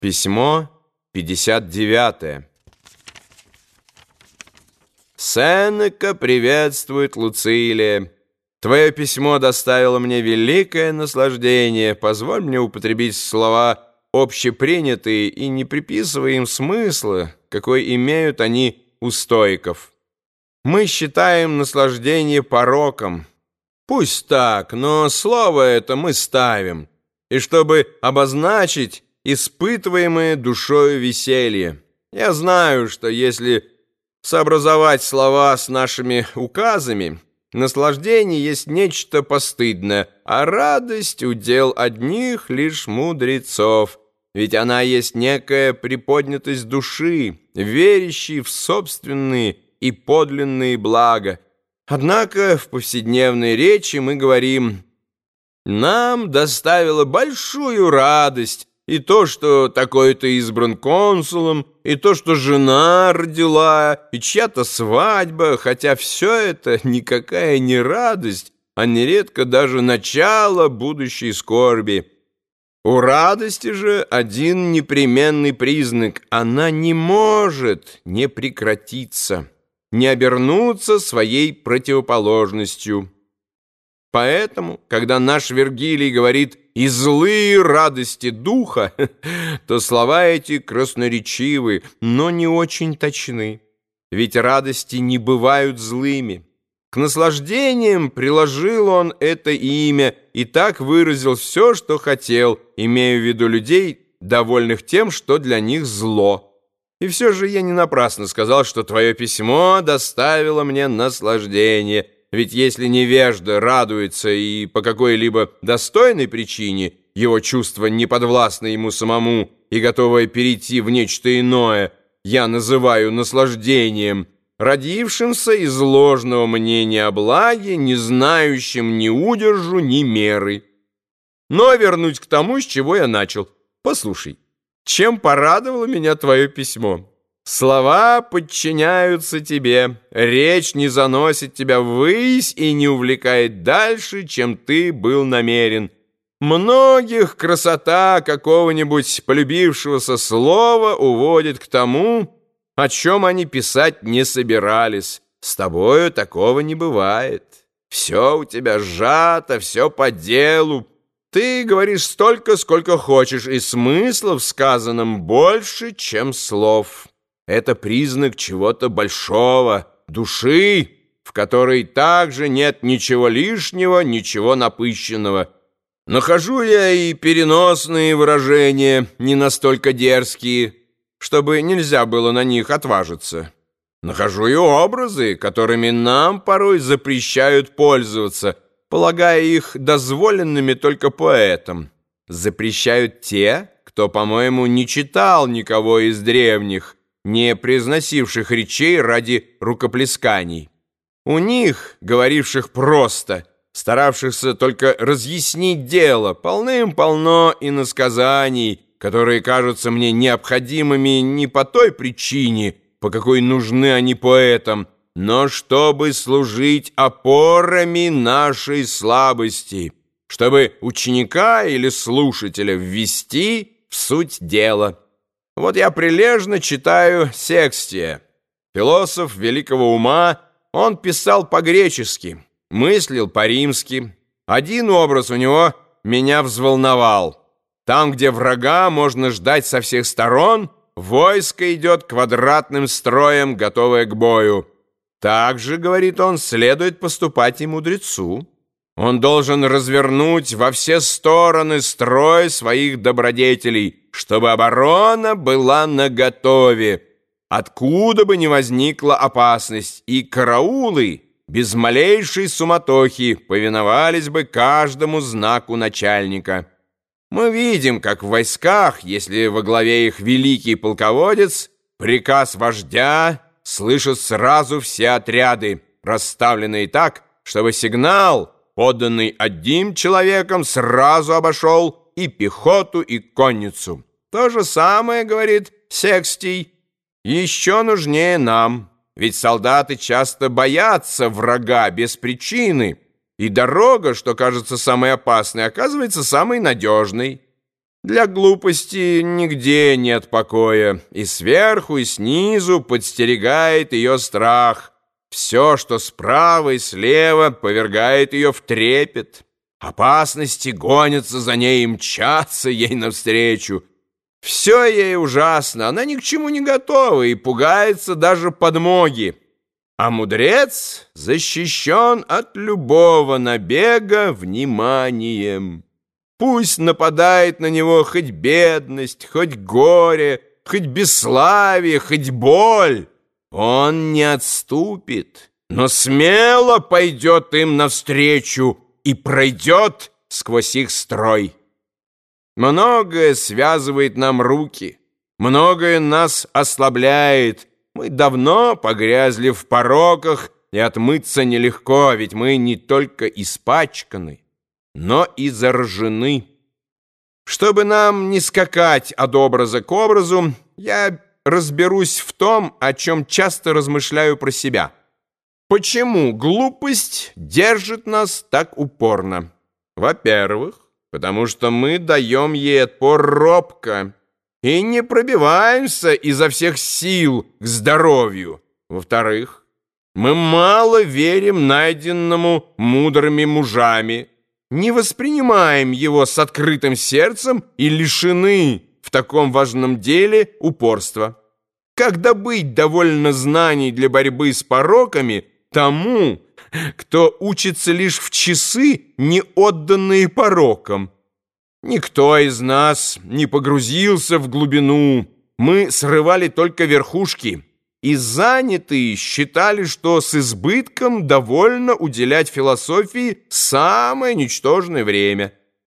Письмо 59. Сенека приветствует Луцилия. Твое письмо доставило мне великое наслаждение. Позволь мне употребить слова общепринятые и не приписывая им смысла, какой имеют они у стоиков. Мы считаем наслаждение пороком. Пусть так, но слово это мы ставим. И чтобы обозначить испытываемое душою веселье. Я знаю, что если сообразовать слова с нашими указами, наслаждение есть нечто постыдное, а радость — удел одних лишь мудрецов, ведь она есть некая приподнятость души, верящей в собственные и подлинные блага. Однако в повседневной речи мы говорим «Нам доставило большую радость и то, что такой-то избран консулом, и то, что жена родила, и чья-то свадьба, хотя все это никакая не радость, а нередко даже начало будущей скорби. У радости же один непременный признак — она не может не прекратиться, не обернуться своей противоположностью. Поэтому, когда наш Вергилий говорит «и злые радости духа», то слова эти красноречивы, но не очень точны. Ведь радости не бывают злыми. К наслаждениям приложил он это имя и так выразил все, что хотел, имея в виду людей, довольных тем, что для них зло. И все же я не напрасно сказал, что твое письмо доставило мне наслаждение – ведь если невежда радуется и по какой-либо достойной причине его чувство не подвластно ему самому и готовое перейти в нечто иное, я называю наслаждением, родившимся из ложного мнения о благе, не знающим ни удержу, ни меры. Но вернуть к тому, с чего я начал. Послушай, чем порадовало меня твое письмо? Слова подчиняются тебе, речь не заносит тебя ввысь и не увлекает дальше, чем ты был намерен. Многих красота какого-нибудь полюбившегося слова уводит к тому, о чем они писать не собирались. С тобою такого не бывает. Все у тебя сжато, все по делу. Ты говоришь столько, сколько хочешь, и смыслов сказанным больше, чем слов». Это признак чего-то большого, души, в которой также нет ничего лишнего, ничего напыщенного. Нахожу я и переносные выражения, не настолько дерзкие, чтобы нельзя было на них отважиться. Нахожу и образы, которыми нам порой запрещают пользоваться, полагая их дозволенными только поэтам. Запрещают те, кто, по-моему, не читал никого из древних, не произносивших речей ради рукоплесканий. У них, говоривших просто, старавшихся только разъяснить дело, полным-полно иносказаний, которые кажутся мне необходимыми не по той причине, по какой нужны они поэтам, но чтобы служить опорами нашей слабости, чтобы ученика или слушателя ввести в суть дела. Вот я прилежно читаю Секстия. Философ великого ума, он писал по-гречески, мыслил по-римски. Один образ у него меня взволновал. Там, где врага можно ждать со всех сторон, войско идет квадратным строем, готовое к бою. Так же, говорит он, следует поступать и мудрецу. Он должен развернуть во все стороны строй своих добродетелей, чтобы оборона была наготове, откуда бы ни возникла опасность, и караулы без малейшей суматохи повиновались бы каждому знаку начальника. Мы видим, как в войсках, если во главе их великий полководец, приказ вождя слышат сразу все отряды, расставленные так, чтобы сигнал, поданный одним человеком, сразу обошел и пехоту, и конницу. То же самое, говорит Секстий, еще нужнее нам, ведь солдаты часто боятся врага без причины, и дорога, что кажется самой опасной, оказывается самой надежной. Для глупости нигде нет покоя, и сверху, и снизу подстерегает ее страх. Все, что справа и слева, повергает ее в трепет. Опасности гонятся за ней и мчатся ей навстречу. Все ей ужасно, она ни к чему не готова и пугается даже подмоги. А мудрец защищен от любого набега вниманием. Пусть нападает на него хоть бедность, хоть горе, хоть бесславие, хоть боль. Он не отступит, но смело пойдет им навстречу и пройдет сквозь их строй. Многое связывает нам руки, многое нас ослабляет. Мы давно погрязли в пороках, и отмыться нелегко, ведь мы не только испачканы, но и заражены. Чтобы нам не скакать от образа к образу, я разберусь в том, о чем часто размышляю про себя. Почему глупость держит нас так упорно? Во-первых, потому что мы даем ей отпор робко и не пробиваемся изо всех сил к здоровью. Во-вторых, мы мало верим найденному мудрыми мужами, не воспринимаем его с открытым сердцем и лишены в таком важном деле упорства. Как добыть довольно знаний для борьбы с пороками тому, кто учится лишь в часы, не отданные порокам? Никто из нас не погрузился в глубину, мы срывали только верхушки. И занятые считали, что с избытком довольно уделять философии самое ничтожное время –